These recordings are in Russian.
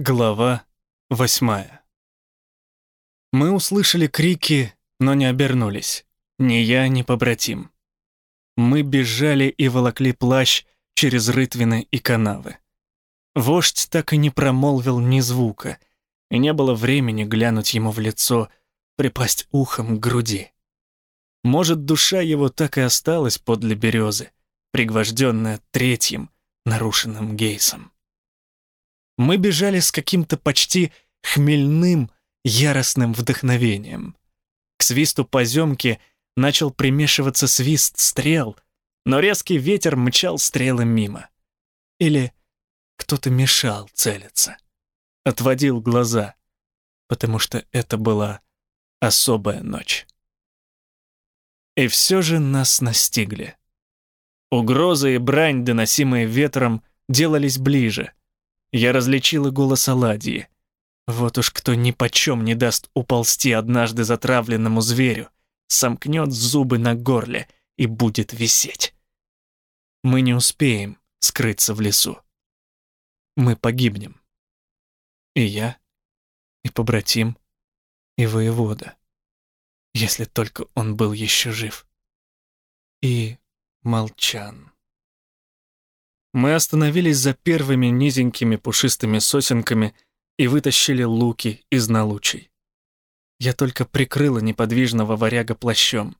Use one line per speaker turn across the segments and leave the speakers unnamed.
Глава восьмая. Мы услышали крики, но не обернулись. Ни я, ни побратим. Мы бежали и волокли плащ через рытвины и канавы. Вождь так и не промолвил ни звука, и не было времени глянуть ему в лицо, припасть ухом к груди. Может, душа его так и осталась подле березы, пригвожденная третьим нарушенным гейсом. Мы бежали с каким-то почти хмельным, яростным вдохновением. К свисту поземки начал примешиваться свист стрел, но резкий ветер мчал стрелы мимо. Или кто-то мешал целиться. Отводил глаза, потому что это была особая ночь. И все же нас настигли. Угрозы и брань, доносимые ветром, делались ближе — я различила голос Аладьи. Вот уж кто ни почем не даст уползти однажды затравленному зверю, сомкнет зубы на горле и будет висеть. Мы не успеем скрыться в лесу. Мы погибнем. И я, и побратим, и воевода. Если только он был еще жив. И молчан. Мы остановились за первыми низенькими пушистыми сосенками и вытащили луки из налучей. Я только прикрыла неподвижного варяга плащом.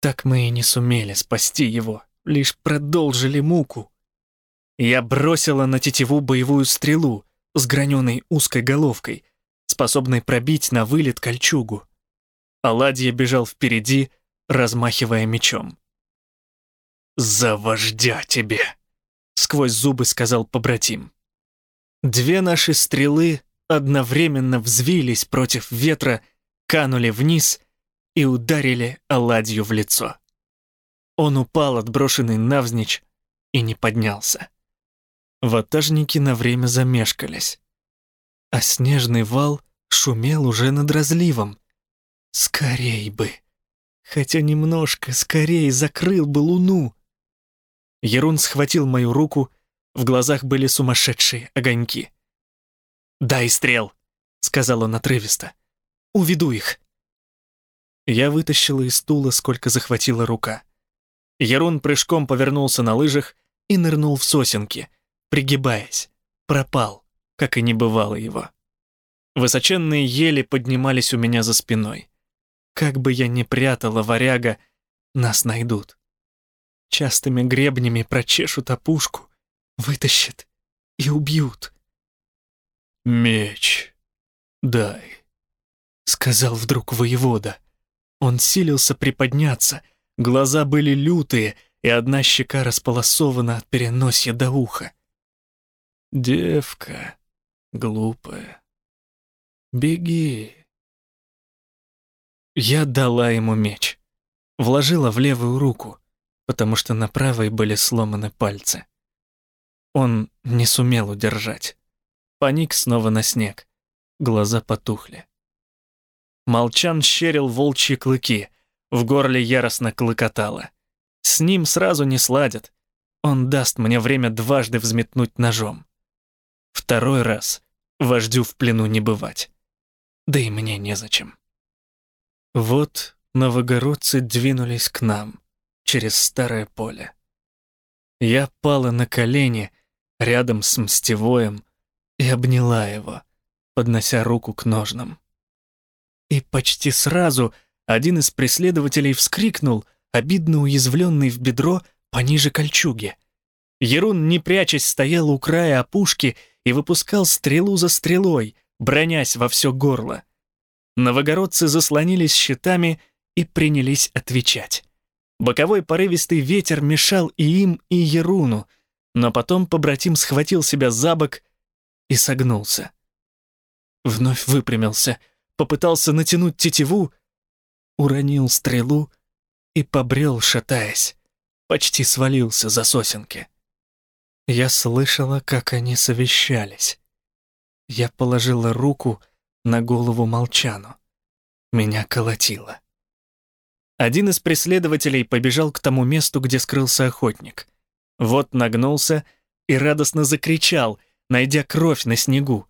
Так мы и не сумели спасти его, лишь продолжили муку. Я бросила на тетиву боевую стрелу с граненой узкой головкой, способной пробить на вылет кольчугу. Аладья бежал впереди, размахивая мечом. «За вождя тебе!» Сквозь зубы сказал побратим. Две наши стрелы одновременно взвились против ветра, канули вниз и ударили оладью в лицо. Он упал, отброшенный навзничь, и не поднялся. Ватажники на время замешкались. А снежный вал шумел уже над разливом. Скорей бы! Хотя немножко скорей закрыл бы луну. Ерун схватил мою руку, в глазах были сумасшедшие огоньки. «Дай стрел», — сказал он отрывисто. «Уведу их». Я вытащила из стула, сколько захватила рука. Ерун прыжком повернулся на лыжах и нырнул в сосенки, пригибаясь. Пропал, как и не бывало его. Высоченные ели поднимались у меня за спиной. Как бы я ни прятала варяга, нас найдут частыми гребнями прочешут опушку, вытащат и убьют.
«Меч дай», —
сказал вдруг воевода. Он силился приподняться, глаза были лютые, и одна щека располосована от переносья до уха.
«Девка глупая, беги».
Я дала ему меч, вложила в левую руку — потому что на правой были сломаны пальцы. Он не сумел удержать. Паник снова на снег. Глаза потухли. Молчан щерил волчьи клыки, в горле яростно клыкотало. С ним сразу не сладят. Он даст мне время дважды взметнуть ножом. Второй раз вождю в плену не бывать. Да и мне незачем. Вот новогородцы двинулись к нам — через старое поле. Я пала на колени рядом с мстевоем и обняла его, поднося руку к ножнам. И почти сразу один из преследователей вскрикнул, обидно уязвленный в бедро пониже кольчуги. Ерун, не прячась, стоял у края опушки и выпускал стрелу за стрелой, бронясь во все горло. Новогородцы заслонились щитами и принялись отвечать. Боковой порывистый ветер мешал и им, и Еруну, но потом побратим схватил себя за бок и согнулся. Вновь выпрямился, попытался натянуть тетиву, уронил стрелу и побрел, шатаясь, почти свалился за сосенки. Я слышала, как они совещались. Я положила руку на голову молчану. Меня колотило. Один из преследователей побежал к тому месту, где скрылся охотник. Вот нагнулся и радостно закричал, найдя кровь на снегу.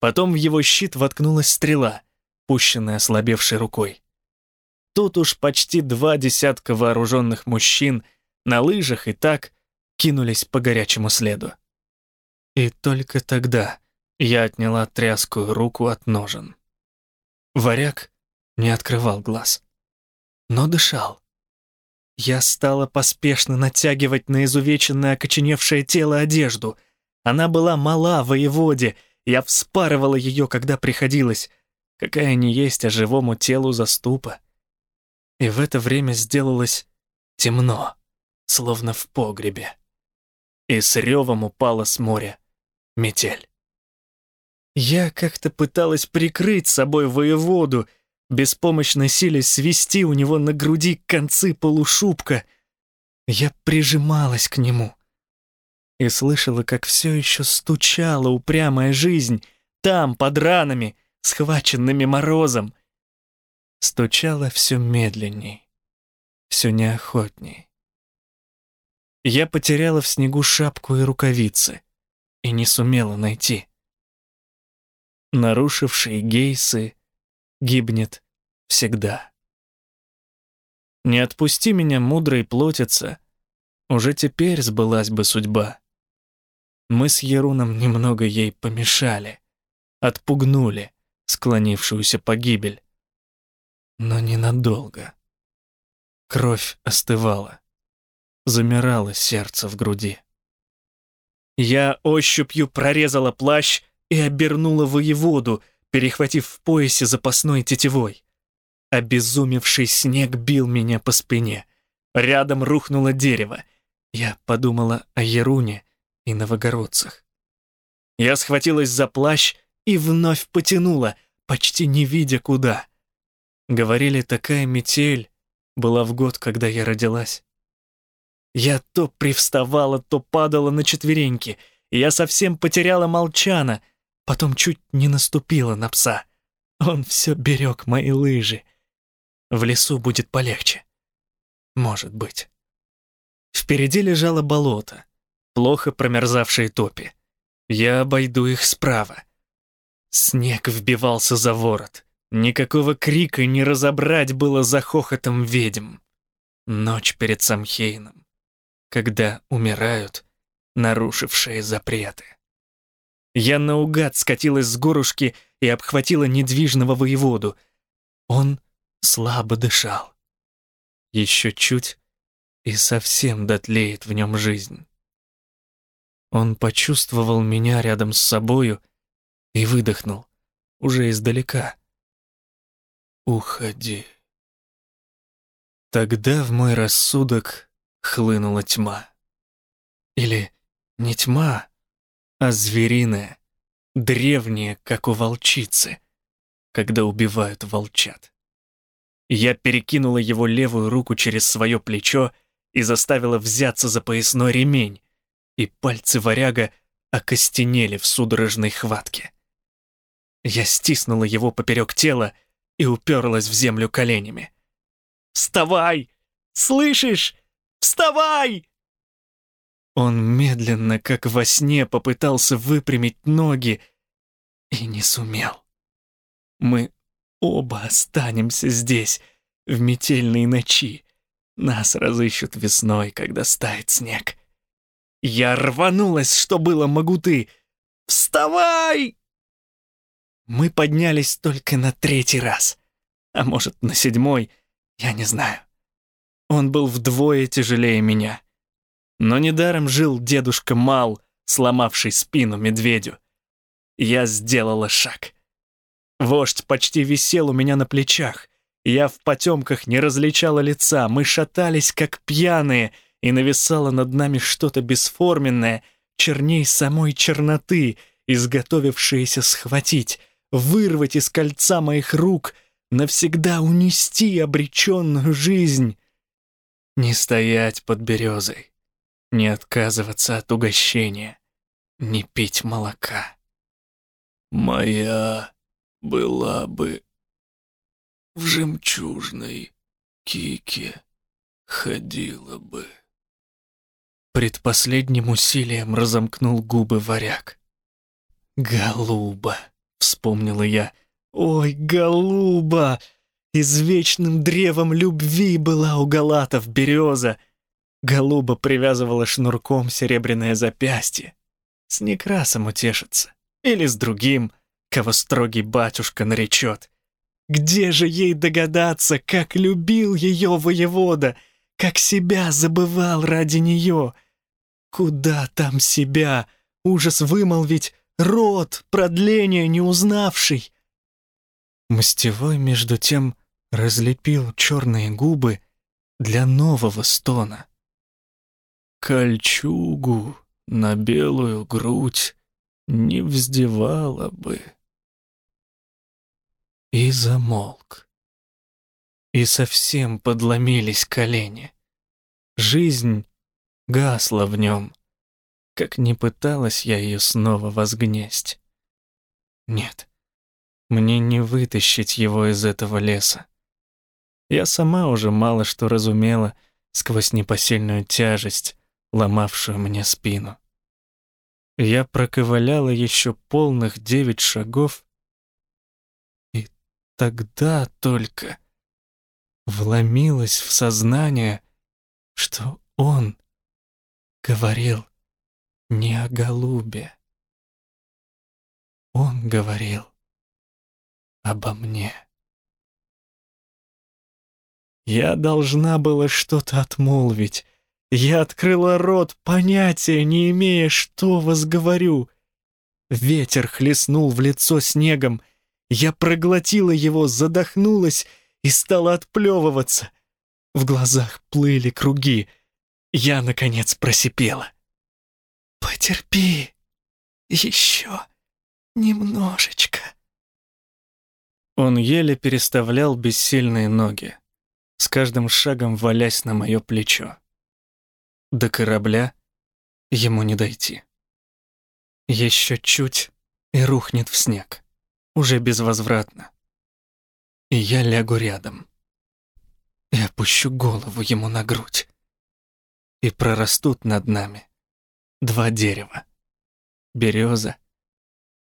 Потом в его щит воткнулась стрела, пущенная ослабевшей рукой. Тут уж почти два десятка вооруженных мужчин на лыжах и так кинулись по горячему следу. И только тогда я отняла тряскую руку от ножен. Варяг не открывал глаз, но дышал. Я стала поспешно натягивать на изувеченное окоченевшее тело одежду. Она была мала воеводе, я вспарывала ее, когда приходилось. Какая не есть, а живому телу заступа. И в это время сделалось темно, словно в погребе. И с ревом упала с моря метель. Я как-то пыталась прикрыть собой воеводу, беспомощно силясь свести у него на груди концы полушубка. Я прижималась к нему и слышала, как все еще стучала упрямая жизнь там, под ранами, схваченными морозом. Стучала все медленней, все неохотней. Я потеряла в снегу шапку и рукавицы и не сумела найти нарушивший гейсы, гибнет всегда. Не отпусти меня, мудрой плотица, уже теперь сбылась бы судьба. Мы с Еруном немного ей помешали, отпугнули склонившуюся погибель. Но ненадолго. Кровь остывала, замирало сердце в груди. Я ощупью прорезала плащ и обернула воеводу, перехватив в поясе запасной тетивой. Обезумевший снег бил меня по спине. Рядом рухнуло дерево. Я подумала о Еруне и новогородцах. Я схватилась за плащ и вновь потянула, почти не видя куда. Говорили, такая метель была в год, когда я родилась. Я то привставала, то падала на четвереньки. Я совсем потеряла молчана, Потом чуть не наступила на пса. Он все берег мои лыжи. В лесу будет полегче. Может быть. Впереди лежало болото, плохо промерзавшие топи. Я обойду их справа. Снег вбивался за ворот. Никакого крика не разобрать было за хохотом ведьм. Ночь перед Самхейном, когда умирают нарушившие запреты. Я наугад скатилась с горушки и обхватила недвижного воеводу. Он слабо дышал. Еще чуть, и совсем дотлеет в нем жизнь. Он почувствовал меня рядом с собою и выдохнул, уже издалека. «Уходи». Тогда в мой рассудок хлынула тьма. Или не тьма, а звериное, древнее, как у волчицы, когда убивают волчат. Я перекинула его левую руку через свое плечо и заставила взяться за поясной ремень, и пальцы варяга окостенели в судорожной хватке. Я стиснула его поперек тела и уперлась в землю коленями. «Вставай! Слышишь? Вставай!» Он медленно, как во сне, попытался выпрямить ноги и не сумел. Мы оба останемся здесь, в метельной ночи. Нас разыщут весной, когда стает снег. Я рванулась, что было могуты. «Вставай!» Мы поднялись только на третий раз. А может, на седьмой, я не знаю. Он был вдвое тяжелее меня. Но недаром жил дедушка Мал, сломавший спину медведю. Я сделала шаг. Вождь почти висел у меня на плечах. Я в потемках не различала лица, мы шатались, как пьяные, и нависало над нами что-то бесформенное, черней самой черноты, изготовившееся схватить, вырвать из кольца моих рук, навсегда унести обреченную жизнь. Не стоять под березой, не отказываться от угощения, не пить молока. Моя была бы в жемчужной кике ходила бы. Предпоследним усилием разомкнул губы варяг. «Голуба», — вспомнила я. «Ой, голуба! Извечным древом любви была у галатов береза. Голуба привязывала шнурком серебряное запястье. С Некрасом утешится. Или с другим, кого строгий батюшка наречет. Где же ей догадаться, как любил ее воевода, как себя забывал ради нее? Куда там себя? Ужас вымолвить, рот, продление не узнавший. Мстевой, между тем, разлепил черные губы для нового стона.
Кольчугу на белую грудь не вздевала бы
и замолк. И совсем подломились колени. Жизнь гасла в нем, как не пыталась я ее снова возгнесть. Нет, мне не вытащить его из этого леса. Я сама уже мало что разумела сквозь непосильную тяжесть, ломавшую мне спину. Я проковыляла еще полных девять шагов тогда только вломилось в сознание, что он говорил не о голубе. Он говорил обо мне. Я должна была что-то отмолвить. Я открыла рот, понятия не имея, что возговорю. Ветер хлестнул в лицо снегом, я проглотила его, задохнулась и стала отплевываться. В глазах плыли круги. Я, наконец, просипела. «Потерпи еще немножечко». Он еле переставлял бессильные ноги, с каждым шагом валясь на мое плечо. До корабля ему не дойти. Еще чуть и рухнет в снег уже безвозвратно. И я лягу рядом и опущу голову ему на грудь. И прорастут над нами два дерева. Береза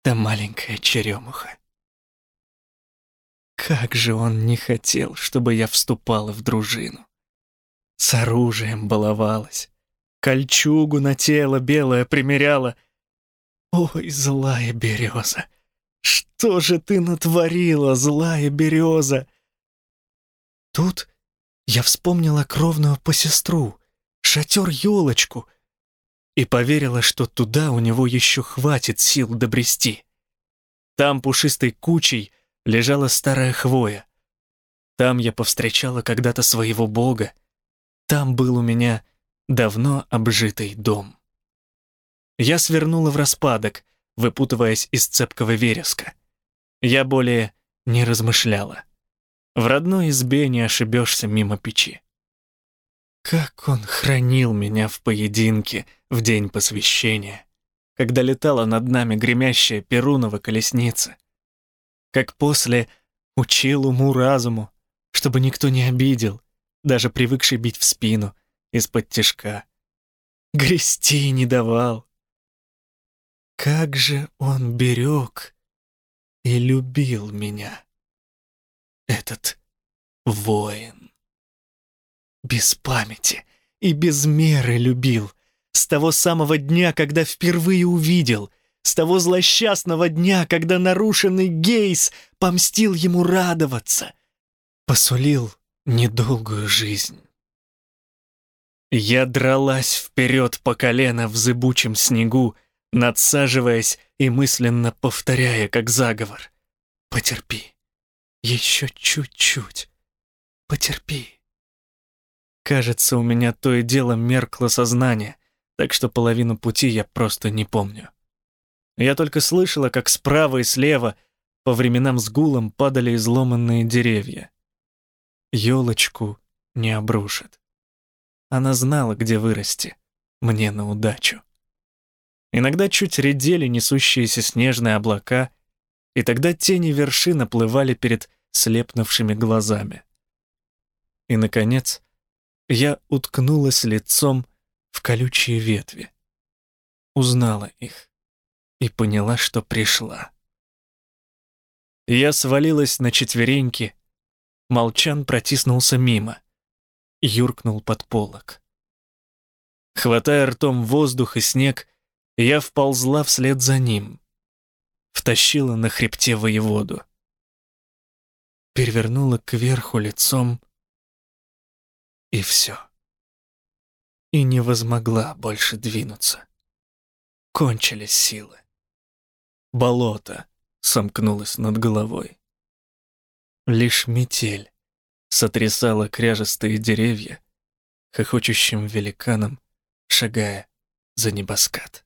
да маленькая черемуха. Как же он не хотел, чтобы я вступала в дружину. С оружием баловалась, кольчугу на тело белое примеряла. Ой, злая береза! Что же ты натворила, злая береза? Тут я вспомнила кровную посестру, шатер-елочку, и поверила, что туда у него еще хватит сил добрести. Там пушистой кучей лежала старая хвоя. Там я повстречала когда-то своего бога. Там был у меня давно обжитый дом. Я свернула в распадок, выпутываясь из цепкого вереска. Я более не размышляла. В родной избе не ошибешься мимо печи. Как он хранил меня в поединке в день посвящения, когда летала над нами гремящая перунова колесница. Как после учил уму-разуму, чтобы никто не обидел, даже привыкший бить в спину из-под тишка. Грести не давал, как же он берег и любил меня, этот воин. Без памяти и без меры любил, с того самого дня, когда впервые увидел, с того злосчастного дня, когда нарушенный Гейс помстил ему радоваться, посулил недолгую жизнь. Я дралась вперед по колено в зыбучем снегу, надсаживаясь и мысленно повторяя, как заговор. «Потерпи. Еще чуть-чуть. Потерпи». Кажется, у меня то и дело меркло сознание, так что половину пути я просто не помню. Я только слышала, как справа и слева по временам с гулом падали изломанные деревья. Ёлочку не обрушит. Она знала, где вырасти. Мне на удачу. Иногда чуть редели несущиеся снежные облака, и тогда тени вершин оплывали перед слепнувшими глазами. И, наконец, я уткнулась лицом в колючие ветви. Узнала их. и поняла, что пришла. Я свалилась на четвереньки, Молчан протиснулся мимо, юркнул под полок. Хватая ртом воздух и снег, я вползла вслед за ним. Втащила на хребте воеводу. Перевернула кверху лицом, и все. И не возмогла больше двинуться. Кончились силы. Болото сомкнулось над головой. Лишь метель сотрясала кряжестые деревья, хохочущим великаном шагая за небоскат.